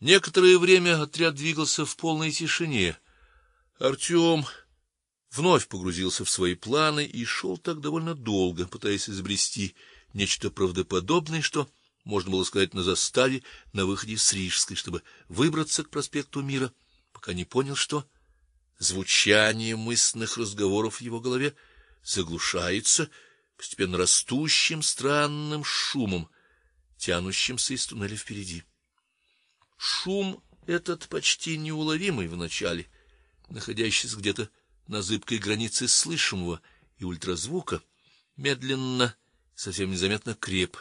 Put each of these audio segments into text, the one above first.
Некоторое время отряд двигался в полной тишине. Артем вновь погрузился в свои планы и шел так довольно долго, пытаясь изобрести нечто правдоподобное, что можно было сказать на заставе на выходе с Рижской, чтобы выбраться к проспекту Мира, пока не понял, что звучание мысленных разговоров в его голове заглушается постепенно растущим странным шумом, тянущимся из туннеля впереди. Шум этот почти неуловимый вначале, находящийся где-то на зыбкой границе слышимого и ультразвука, медленно, совсем незаметно креп,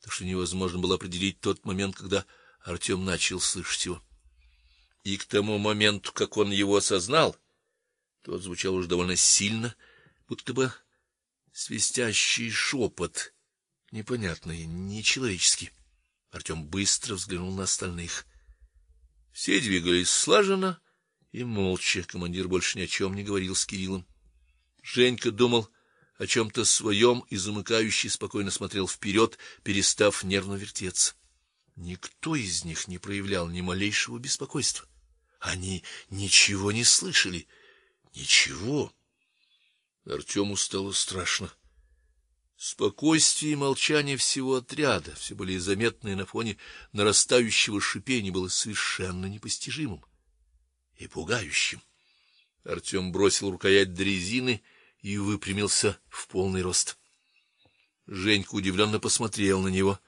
так что невозможно было определить тот момент, когда Артем начал слышать его. И к тому моменту, как он его осознал, тот звучал уже довольно сильно, будто бы свистящий шепот, непонятный, нечеловеческий. Артем быстро взглянул на остальных. Все двигались слаженно и молча. Командир больше ни о чем не говорил с Кириллом. Женька думал о чем то своем и замыкающий спокойно смотрел вперед, перестав нервно вертеться. Никто из них не проявлял ни малейшего беспокойства. Они ничего не слышали. Ничего. Артему стало страшно. Спокойствие и молчание всего отряда, все более заметное на фоне нарастающего шипения, было совершенно непостижимым и пугающим. Артем бросил рукоять дрезины и выпрямился в полный рост. Женька удивленно посмотрел на него.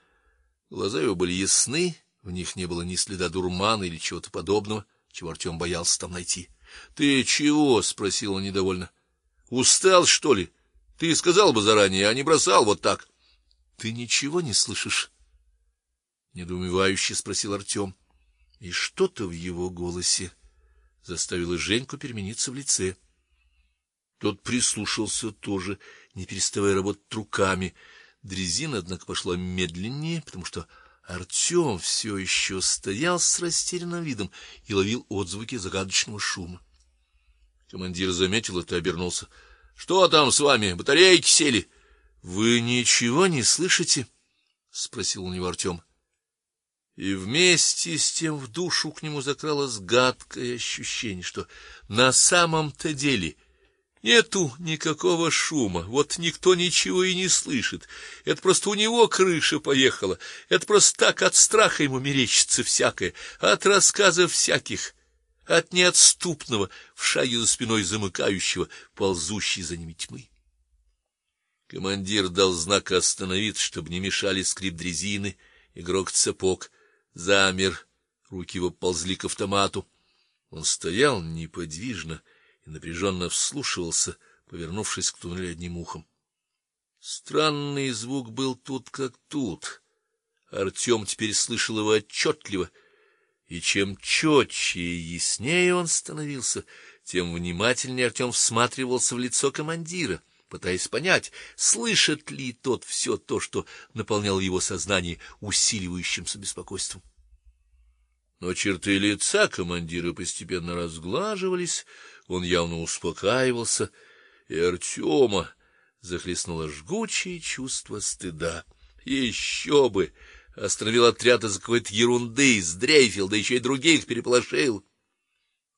Глаза его были ясны, в них не было ни следа дурмана или чего-то подобного, чего Артем боялся там найти. "Ты чего?" спросил он недовольно. "Устал, что ли? Ты сказал бы заранее, а не бросал вот так". "Ты ничего не слышишь?" недоумевающе спросил Артем. И что-то в его голосе заставило Женьку перемениться в лице. Тот прислушался тоже, не переставая работать руками. Дрезина, однако, пошла медленнее, потому что Артем все еще стоял с растерянным видом и ловил отзвуки загадочного шума. Командир заметил это и обернулся. Что там с вами? Батарейки сели? Вы ничего не слышите? спросил у него Артем. И вместе с тем в душу к нему закралось гадкое ощущение, что на самом-то деле Нету никакого шума. Вот никто ничего и не слышит. Это просто у него крыша поехала. Это просто так от страха ему мерещится всякое, от рассказов всяких, от неотступного в шаге за спиной замыкающего, ползущей за ними тьмы. Командир дал знак остановиться, чтобы не мешали скрип дрезины и грохот сапог. Замер, руки его ползли к автомату. Он стоял неподвижно и напряженно вслушивался, повернувшись к туннелю одним ухом. Странный звук был тут как тут. Артем теперь слышал его отчетливо, и чем четче и яснее он становился, тем внимательнее Артем всматривался в лицо командира, пытаясь понять, слышит ли тот все то, что наполняло его сознание усиливающимся беспокойством. Но черты лица командира постепенно разглаживались, он явно успокаивался, и Артема захлестнуло жгучее чувство стыда. Еще бы, остановил отряд из какой-то ерунды, сдрейфил, да еще и других переполошил.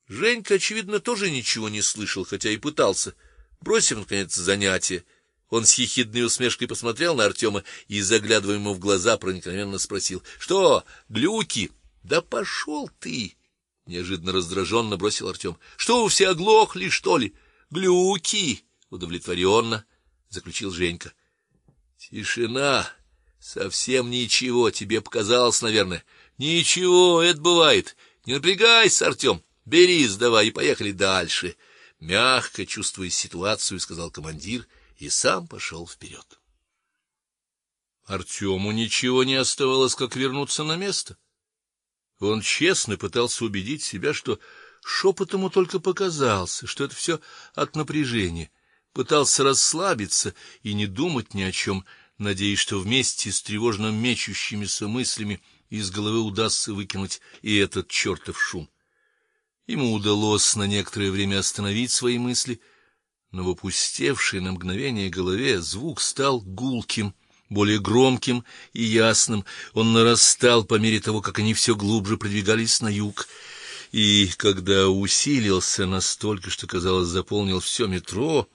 Женька, очевидно, тоже ничего не слышал, хотя и пытался. Бросив наконец занятие, он с ехидной усмешкой посмотрел на Артема и, заглядывая ему в глаза, проникновенно спросил: "Что, глюки? Да пошел ты!" неожиданно раздраженно бросил Артем. — Что, все оглохли, что ли? Глюки, удовлетворенно заключил Женька. Тишина. Совсем ничего, тебе показалось, наверное. Ничего, это бывает. Не напрягайся, Артем. Бери, сдавай и поехали дальше. Мягко чувствуя ситуацию, сказал командир и сам пошел вперед. Артему ничего не оставалось, как вернуться на место. Он честно пытался убедить себя, что шепот ему только показался, что это все от напряжения. Пытался расслабиться и не думать ни о чем, надеясь, что вместе с тревожно мечущимися мыслями из головы удастся выкинуть и этот чертов шум. Ему удалось на некоторое время остановить свои мысли, но в опустевшей на мгновение голове звук стал гулким более громким и ясным. Он нарастал по мере того, как они все глубже продвигались на юг. И когда усилился настолько, что, казалось, заполнил все метро,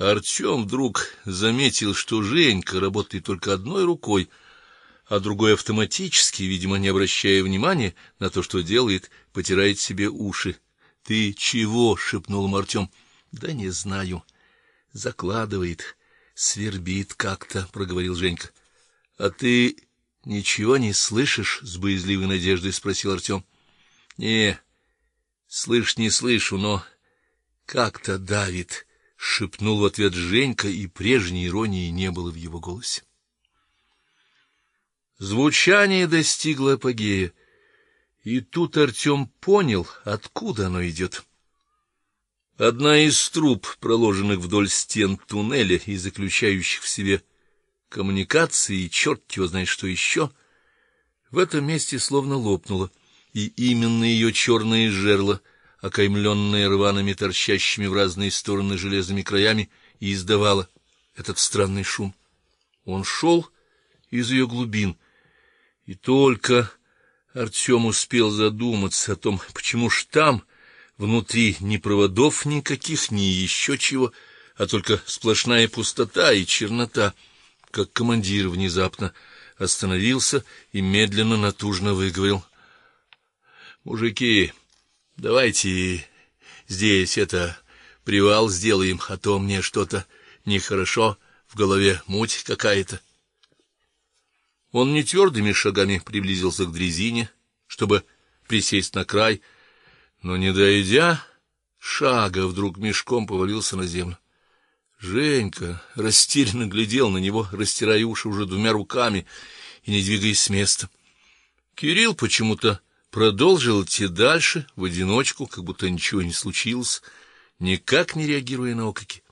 Артем вдруг заметил, что Женька работает только одной рукой, а другой автоматически, видимо, не обращая внимания на то, что делает, потирает себе уши. "Ты чего?" шепнул ему Артем. "Да не знаю. Закладывает, свербит как-то", проговорил Женька. "А ты ничего не слышишь?" с боязливой надеждой спросил Артем. "Не, слышь, не слышу, но как-то давит" шепнул в ответ Женька, и прежней иронии не было в его голосе. Звучание достигло апогея, и тут Артем понял, откуда оно идет. Одна из труб, проложенных вдоль стен туннеля и заключающих в себе коммуникации и черт его знает что еще, в этом месте словно лопнула, и именно ее черные жерла окаймленная рваными торчащими в разные стороны железными краями, и издавала этот странный шум. Он шел из ее глубин, и только Артем успел задуматься о том, почему ж там внутри ни проводов никаких, ни еще чего, а только сплошная пустота и чернота, как командир внезапно остановился и медленно натужно выговорил: "Мужики, Давайте здесь это привал сделаем, а то мне что-то нехорошо, в голове муть какая-то. Он не твердыми шагами приблизился к дрезине, чтобы присесть на край, но не дойдя шага, вдруг мешком повалился на землю. Женька растерянно глядел на него, растирая уши уже двумя руками и не двигаясь с места. Кирилл почему-то продолжил идти дальше в одиночку, как будто ничего не случилось, никак не реагируя на окрики.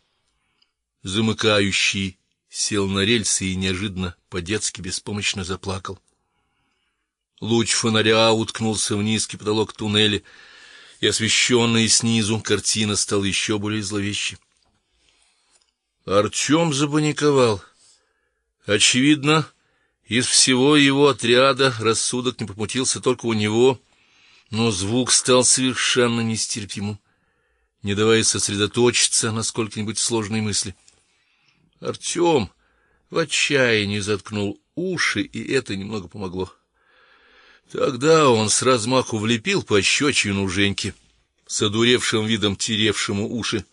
Замыкающий сел на рельсы и неожиданно по-детски беспомощно заплакал. Луч фонаря уткнулся в низкий потолок туннеля, и освещенная снизу картина стала еще более зловещей. Артем запаниковал. Очевидно, из всего его отряда рассудок не попутился только у него, но звук стал совершенно нестерпимым, не давая сосредоточиться на сколько-нибудь сложной мысли. Артем в отчаянии заткнул уши, и это немного помогло. Тогда он с размаху влепил по щечину Женьке, с одуревшим видом теревшему уши,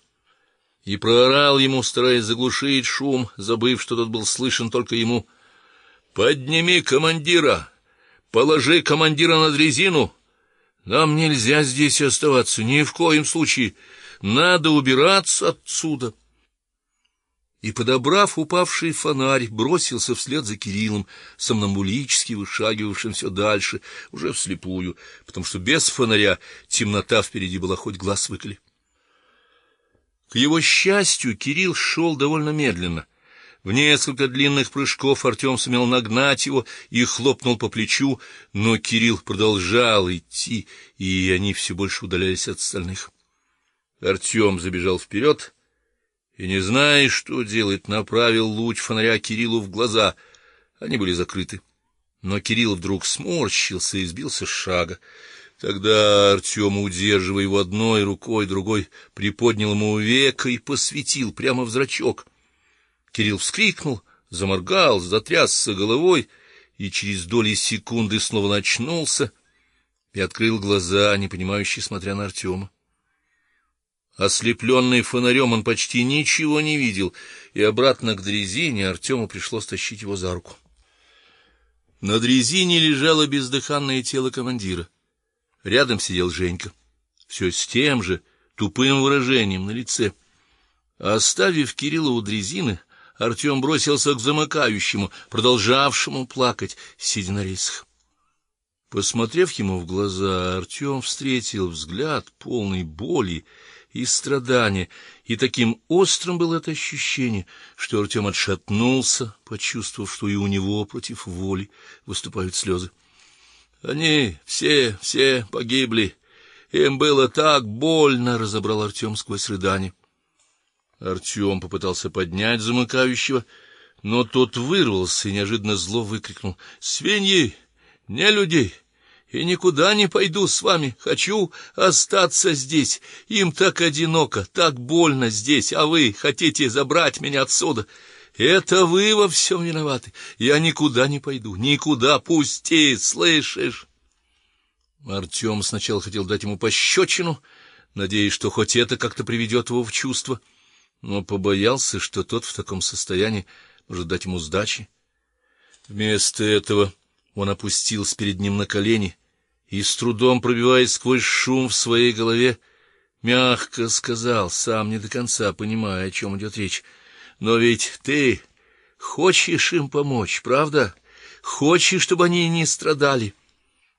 и проорал ему, стараясь заглушить шум, забыв, что тот был слышен только ему. Подними командира. Положи командира на дрезину. Нам нельзя здесь оставаться ни в коем случае. Надо убираться отсюда. И подобрав упавший фонарь, бросился вслед за Кириллом, сомнамбулически вышагивавшим все дальше, уже вслепую, потому что без фонаря темнота впереди была хоть глаз выколи. К его счастью, Кирилл шел довольно медленно. В несколько длинных прыжков Артем сумел нагнать его и хлопнул по плечу, но Кирилл продолжал идти, и они все больше удалялись от остальных. Артем забежал вперед и, не зная, что делать, направил луч фонаря Кириллу в глаза. Они были закрыты. Но Кирилл вдруг сморщился и сбился с шага. Тогда Артем, удерживая его одной рукой, другой приподнял ему веко и посветил прямо в зрачок. Кирилл вскрикнул, заморгал, затрясся головой и через доли секунды снова начнулся и открыл глаза, не понимающе смотря на Артема. Ослепленный фонарем, он почти ничего не видел, и обратно к дрезине Артему пришлось тащить его за руку. На дрезине лежало бездыханное тело командира. Рядом сидел Женька, все с тем же тупым выражением на лице. Оставив Кирилла у дрезины, Артем бросился к замыкающему, продолжавшему плакать, сидя на рельсах. Посмотрев ему в глаза, Артем встретил взгляд полный боли и страдания, и таким острым было это ощущение, что Артем отшатнулся, почувствовав, что и у него против воли выступают слезы. Они все, все погибли. Им было так больно, разобрал Артем сквозь рыдания. Артем попытался поднять замыкающего, но тот вырвался и неожиданно зло выкрикнул: "Свиньи, не людей!" и никуда не пойду с вами. Хочу остаться здесь. Им так одиноко, так больно здесь, а вы хотите забрать меня отсюда. Это вы во всем виноваты. Я никуда не пойду, никуда, пусти, слышишь? Артем сначала хотел дать ему пощечину, надеясь, что хоть это как-то приведет его в чувство, но побоялся, что тот в таком состоянии может дать ему сдачи. Вместо этого он опустился перед ним на колени и с трудом пробиваясь сквозь шум в своей голове, мягко сказал, сам не до конца понимая, о чем идет речь: "Но ведь ты хочешь им помочь, правда? Хочешь, чтобы они не страдали?"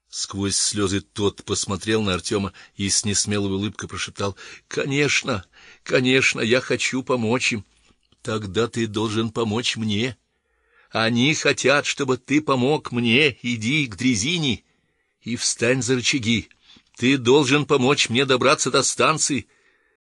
Сквозь слезы тот посмотрел на Артема и с несмелой улыбкой прошептал: "Конечно, конечно, я хочу помочь им. Тогда ты должен помочь мне. Они хотят, чтобы ты помог мне. Иди к дрезине и встань за рычаги. Ты должен помочь мне добраться до станции.